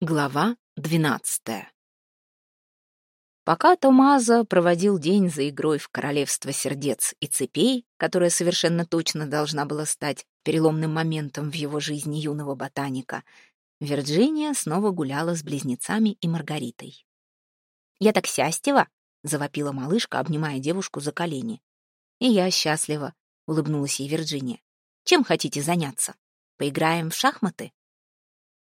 Глава двенадцатая Пока Томазо проводил день за игрой в королевство сердец и цепей, которая совершенно точно должна была стать переломным моментом в его жизни юного ботаника, Вирджиния снова гуляла с близнецами и Маргаритой. «Я так счастлива!» — завопила малышка, обнимая девушку за колени. «И я счастлива», — улыбнулась ей Вирджиния. «Чем хотите заняться? Поиграем в шахматы?»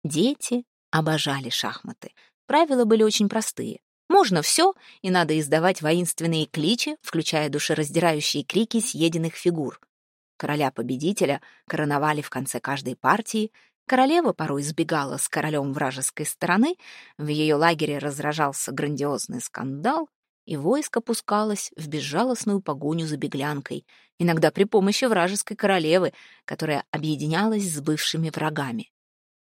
Дети обожали шахматы. Правила были очень простые. Можно все, и надо издавать воинственные кличи, включая душераздирающие крики съеденных фигур. Короля-победителя короновали в конце каждой партии, королева порой сбегала с королем вражеской стороны, в ее лагере разражался грандиозный скандал, и войско пускалось в безжалостную погоню за беглянкой, иногда при помощи вражеской королевы, которая объединялась с бывшими врагами.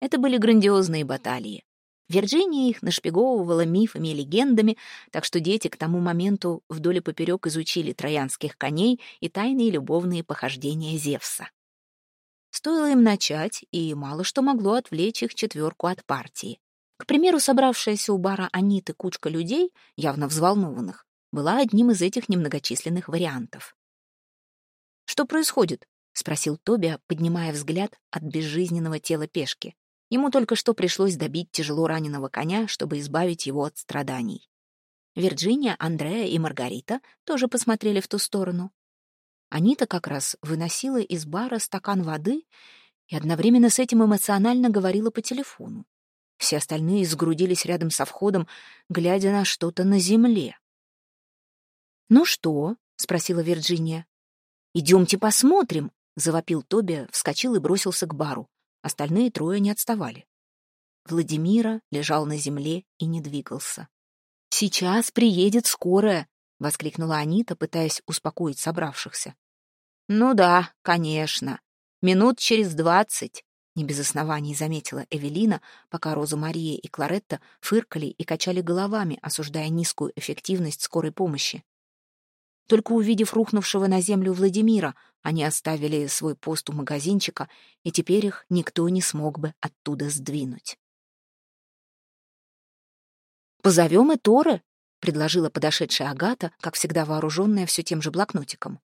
Это были грандиозные баталии. Вирджиния их нашпиговывала мифами и легендами, так что дети к тому моменту вдоль и поперек изучили троянских коней и тайные любовные похождения Зевса. Стоило им начать, и мало что могло отвлечь их четверку от партии. К примеру, собравшаяся у бара Аниты кучка людей, явно взволнованных, была одним из этих немногочисленных вариантов. «Что происходит?» — спросил Тоби, поднимая взгляд от безжизненного тела пешки. Ему только что пришлось добить тяжело раненого коня, чтобы избавить его от страданий. Вирджиния, Андреа и Маргарита тоже посмотрели в ту сторону. Анита как раз выносила из бара стакан воды и одновременно с этим эмоционально говорила по телефону. Все остальные сгрудились рядом со входом, глядя на что-то на земле. «Ну что?» — спросила Вирджиния. «Идемте посмотрим», — завопил Тоби, вскочил и бросился к бару. Остальные трое не отставали. Владимира лежал на земле и не двигался. «Сейчас приедет скорая!» — воскликнула Анита, пытаясь успокоить собравшихся. «Ну да, конечно. Минут через двадцать», — не без оснований заметила Эвелина, пока Роза Мария и Кларетта фыркали и качали головами, осуждая низкую эффективность скорой помощи. Только увидев рухнувшего на землю Владимира, они оставили свой пост у магазинчика, и теперь их никто не смог бы оттуда сдвинуть. «Позовем и Торы», — предложила подошедшая Агата, как всегда вооруженная все тем же блокнотиком.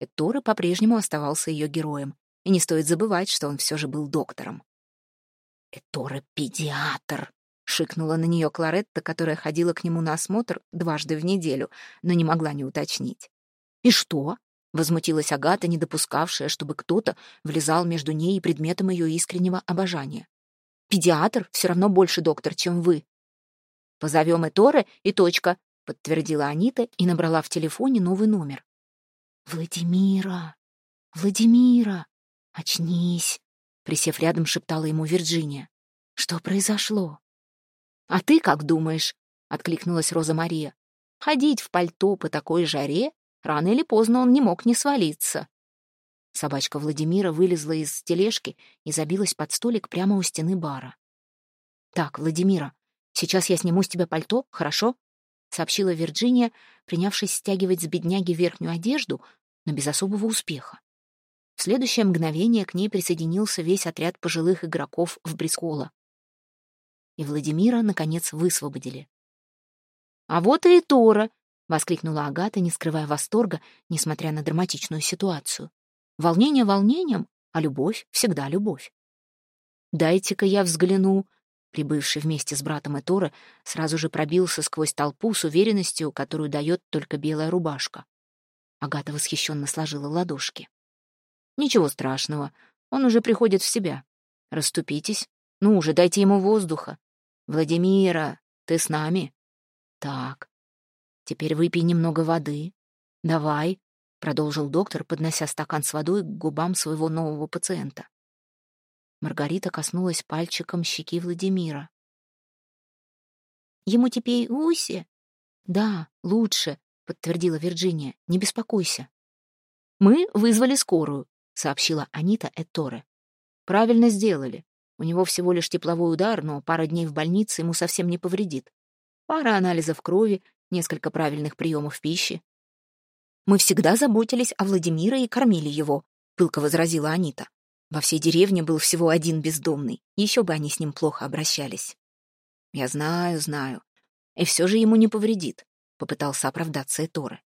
Эторе по-прежнему оставался ее героем, и не стоит забывать, что он все же был доктором. «Эторе — педиатр», — шикнула на нее Кларетта, которая ходила к нему на осмотр дважды в неделю, но не могла не уточнить. «И что?» — возмутилась Агата, не допускавшая, чтобы кто-то влезал между ней и предметом ее искреннего обожания. «Педиатр все равно больше доктор, чем вы». «Позовем Эторе и точка», — подтвердила Анита и набрала в телефоне новый номер. «Владимира! Владимира! Очнись!» Присев рядом, шептала ему Вирджиния. «Что произошло?» «А ты как думаешь?» — откликнулась Роза Мария. «Ходить в пальто по такой жаре? Рано или поздно он не мог не свалиться». Собачка Владимира вылезла из тележки и забилась под столик прямо у стены бара. «Так, Владимира, сейчас я сниму с тебя пальто, хорошо?» — сообщила Вирджиния, принявшись стягивать с бедняги верхнюю одежду, но без особого успеха. В следующее мгновение к ней присоединился весь отряд пожилых игроков в Брискола и Владимира, наконец, высвободили. «А вот и Тора!» — воскликнула Агата, не скрывая восторга, несмотря на драматичную ситуацию. «Волнение волнением, а любовь всегда любовь». «Дайте-ка я взгляну», прибывший вместе с братом Этора, сразу же пробился сквозь толпу с уверенностью, которую дает только белая рубашка. Агата восхищенно сложила ладошки. «Ничего страшного, он уже приходит в себя. Раступитесь, ну уже дайте ему воздуха. «Владимира, ты с нами?» «Так, теперь выпей немного воды. Давай», — продолжил доктор, поднося стакан с водой к губам своего нового пациента. Маргарита коснулась пальчиком щеки Владимира. «Ему теперь уси?» «Да, лучше», — подтвердила Вирджиния. «Не беспокойся». «Мы вызвали скорую», — сообщила Анита Эторе. «Правильно сделали. У него всего лишь тепловой удар, но пара дней в больнице ему совсем не повредит. Пара анализов крови, несколько правильных приемов пищи. «Мы всегда заботились о Владимире и кормили его», — пылко возразила Анита. Во всей деревне был всего один бездомный, еще бы они с ним плохо обращались. «Я знаю, знаю. И все же ему не повредит», — попытался оправдаться Эторе.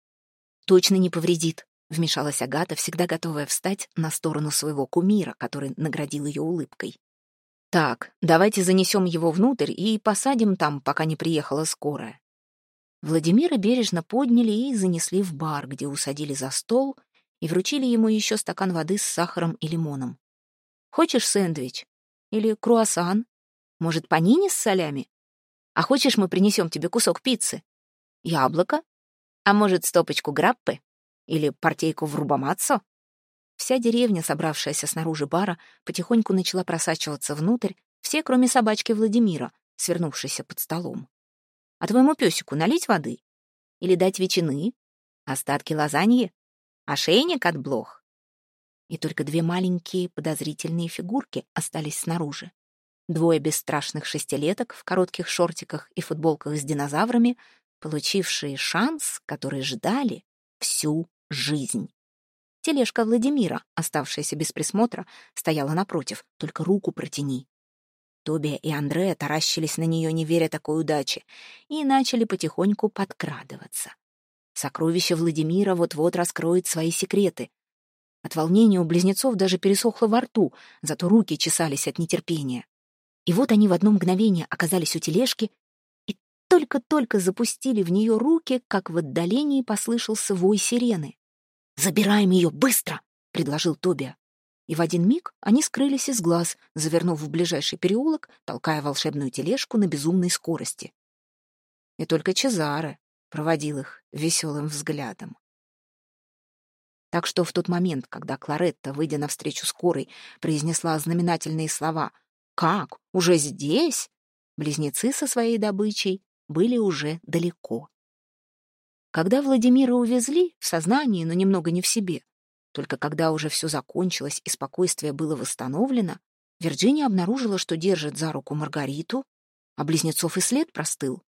«Точно не повредит», — вмешалась Агата, всегда готовая встать на сторону своего кумира, который наградил ее улыбкой. «Так, давайте занесем его внутрь и посадим там, пока не приехала скорая». Владимира бережно подняли и занесли в бар, где усадили за стол и вручили ему еще стакан воды с сахаром и лимоном. «Хочешь сэндвич? Или круассан? Может, панини с солями? А хочешь, мы принесем тебе кусок пиццы? Яблоко? А может, стопочку граппы? Или партейку в рубамаццо?» Вся деревня, собравшаяся снаружи бара, потихоньку начала просачиваться внутрь, все, кроме собачки Владимира, свернувшейся под столом. А твоему песику налить воды? Или дать ветчины? Остатки лазаньи? Ошейник от блох? И только две маленькие подозрительные фигурки остались снаружи. Двое бесстрашных шестилеток в коротких шортиках и футболках с динозаврами, получившие шанс, который ждали всю жизнь. Тележка Владимира, оставшаяся без присмотра, стояла напротив, только руку протяни. Тоби и Андреа таращились на нее, не веря такой удаче, и начали потихоньку подкрадываться. Сокровище Владимира вот-вот раскроет свои секреты. От волнения у близнецов даже пересохло во рту, зато руки чесались от нетерпения. И вот они в одно мгновение оказались у тележки и только-только запустили в нее руки, как в отдалении послышался вой сирены. «Забираем ее, быстро!» — предложил Тоби и в один миг они скрылись из глаз, завернув в ближайший переулок, толкая волшебную тележку на безумной скорости. И только Чезаре проводил их веселым взглядом. Так что в тот момент, когда Кларетта, выйдя навстречу скорой, произнесла знаменательные слова «Как? Уже здесь?» близнецы со своей добычей были уже далеко. Когда Владимира увезли, в сознании, но немного не в себе, только когда уже все закончилось и спокойствие было восстановлено, Вирджиния обнаружила, что держит за руку Маргариту, а близнецов и след простыл.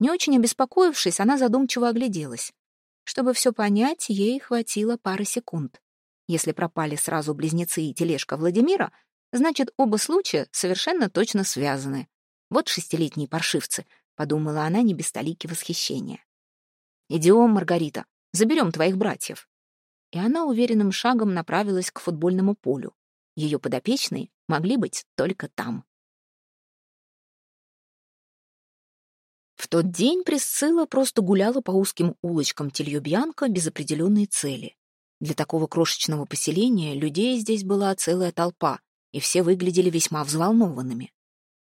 Не очень обеспокоившись, она задумчиво огляделась. Чтобы все понять, ей хватило пары секунд. Если пропали сразу близнецы и тележка Владимира, значит, оба случая совершенно точно связаны. Вот шестилетние паршивцы, — подумала она не без столики восхищения. «Идем, Маргарита, заберем твоих братьев» и она уверенным шагом направилась к футбольному полю. Ее подопечные могли быть только там. В тот день Присцилла просто гуляла по узким улочкам Тильёбьянка без определенной цели. Для такого крошечного поселения людей здесь была целая толпа, и все выглядели весьма взволнованными.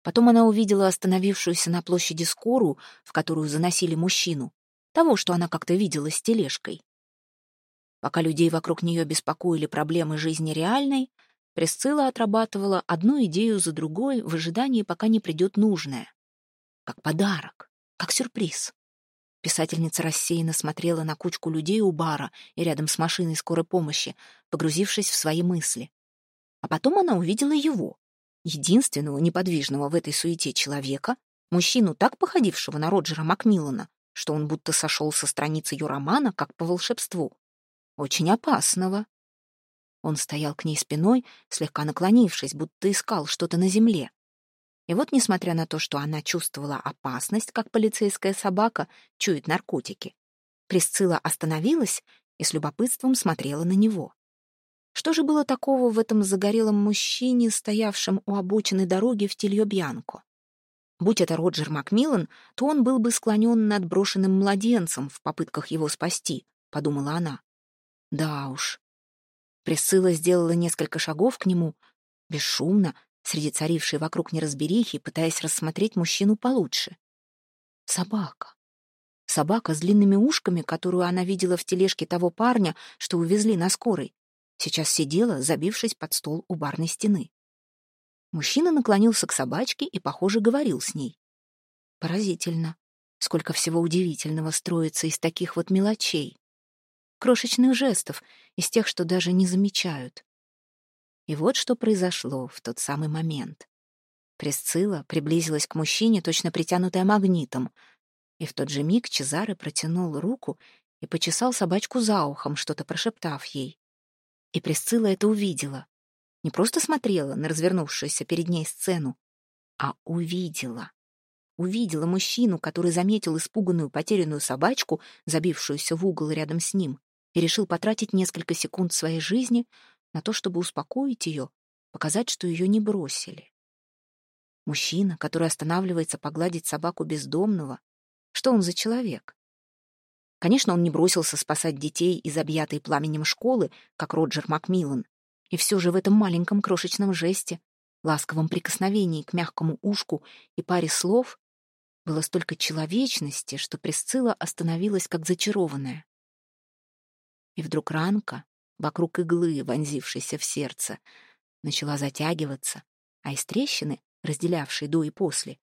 Потом она увидела остановившуюся на площади скорую, в которую заносили мужчину, того, что она как-то видела с тележкой. Пока людей вокруг нее беспокоили проблемы жизни реальной, Пресцилла отрабатывала одну идею за другой в ожидании, пока не придет нужное. Как подарок, как сюрприз. Писательница рассеянно смотрела на кучку людей у бара и рядом с машиной скорой помощи, погрузившись в свои мысли. А потом она увидела его, единственного неподвижного в этой суете человека, мужчину, так походившего на Роджера Макмиллана, что он будто сошел со страниц ее романа, как по волшебству очень опасного. Он стоял к ней спиной, слегка наклонившись, будто искал что-то на земле. И вот, несмотря на то, что она чувствовала опасность, как полицейская собака чует наркотики, Присцилла остановилась и с любопытством смотрела на него. Что же было такого в этом загорелом мужчине, стоявшем у обочины дороги в Тильё-Бьянко? Будь это Роджер Макмиллан, то он был бы склонен над брошенным младенцем в попытках его спасти, — подумала она. Да уж. Присыла сделала несколько шагов к нему, бесшумно, среди царившей вокруг неразберихи, пытаясь рассмотреть мужчину получше. Собака. Собака с длинными ушками, которую она видела в тележке того парня, что увезли на скорой, сейчас сидела, забившись под стол у барной стены. Мужчина наклонился к собачке и, похоже, говорил с ней. Поразительно, сколько всего удивительного строится из таких вот мелочей крошечных жестов, из тех, что даже не замечают. И вот что произошло в тот самый момент. Пресцилла приблизилась к мужчине, точно притянутая магнитом, и в тот же миг Чезаре протянул руку и почесал собачку за ухом, что-то прошептав ей. И Пресцилла это увидела. Не просто смотрела на развернувшуюся перед ней сцену, а увидела. увидела мужчину, который заметил испуганную потерянную собачку, забившуюся в угол рядом с ним, и решил потратить несколько секунд своей жизни на то, чтобы успокоить ее, показать, что ее не бросили. Мужчина, который останавливается погладить собаку бездомного, что он за человек? Конечно, он не бросился спасать детей из объятой пламенем школы, как Роджер Макмиллан, и все же в этом маленьком крошечном жесте, ласковом прикосновении к мягкому ушку и паре слов было столько человечности, что Присцилла остановилась как зачарованная. И вдруг ранка, вокруг иглы, вонзившейся в сердце, начала затягиваться, а из трещины, разделявшей до и после,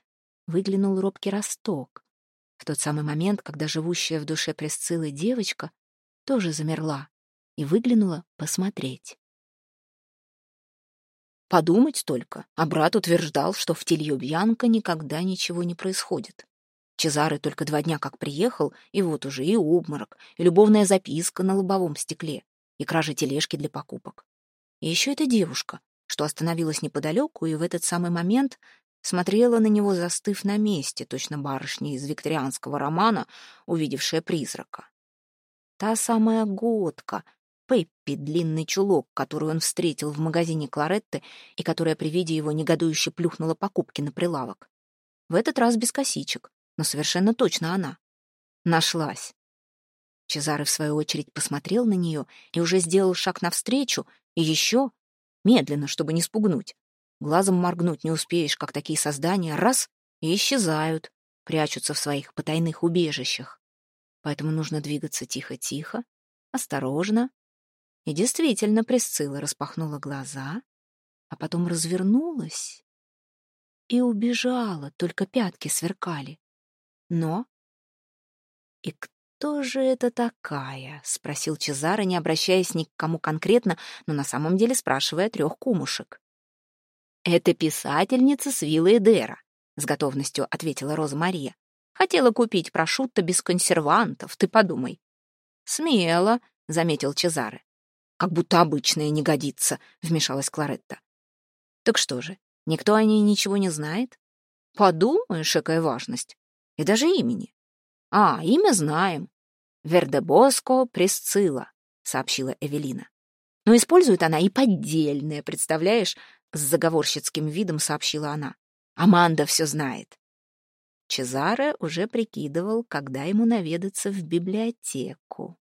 выглянул робкий росток. В тот самый момент, когда живущая в душе Пресциллы девочка тоже замерла и выглянула посмотреть. Подумать только, а брат утверждал, что в Тильо-Бьянко никогда ничего не происходит. Чезаре только два дня как приехал, и вот уже и обморок, и любовная записка на лобовом стекле, и кража тележки для покупок. И еще эта девушка, что остановилась неподалеку и в этот самый момент смотрела на него, застыв на месте, точно барышня из викторианского романа, увидевшая призрака. Та самая годка, Пеппи, длинный чулок, которую он встретил в магазине Кларетты и которая при виде его негодующе плюхнула покупки на прилавок. В этот раз без косичек, но совершенно точно она. Нашлась. Чезаре, в свою очередь, посмотрел на нее и уже сделал шаг навстречу, и еще, медленно, чтобы не спугнуть. Глазом моргнуть не успеешь, как такие создания раз — и исчезают, прячутся в своих потайных убежищах. Поэтому нужно двигаться тихо-тихо, осторожно, и действительно, Пресцилла распахнула глаза, а потом развернулась и убежала, только пятки сверкали. Но... «И кто же это такая?» — спросил Чезаро, не обращаясь ни к кому конкретно, но на самом деле спрашивая трех кумушек. «Это писательница с виллы Эдера», — с готовностью ответила Роза Мария. «Хотела купить прошутто без консервантов, ты подумай». «Смело», — заметил Чезаре. «Как будто обычное не годится», — вмешалась Кларетта. «Так что же, никто о ней ничего не знает?» «Подумаешь, какая важность. И даже имени». «А, имя знаем. Вердебоско Пресцилла», — сообщила Эвелина. «Но использует она и поддельное, представляешь?» С заговорщицким видом сообщила она. «Аманда все знает». Чезаре уже прикидывал, когда ему наведаться в библиотеку.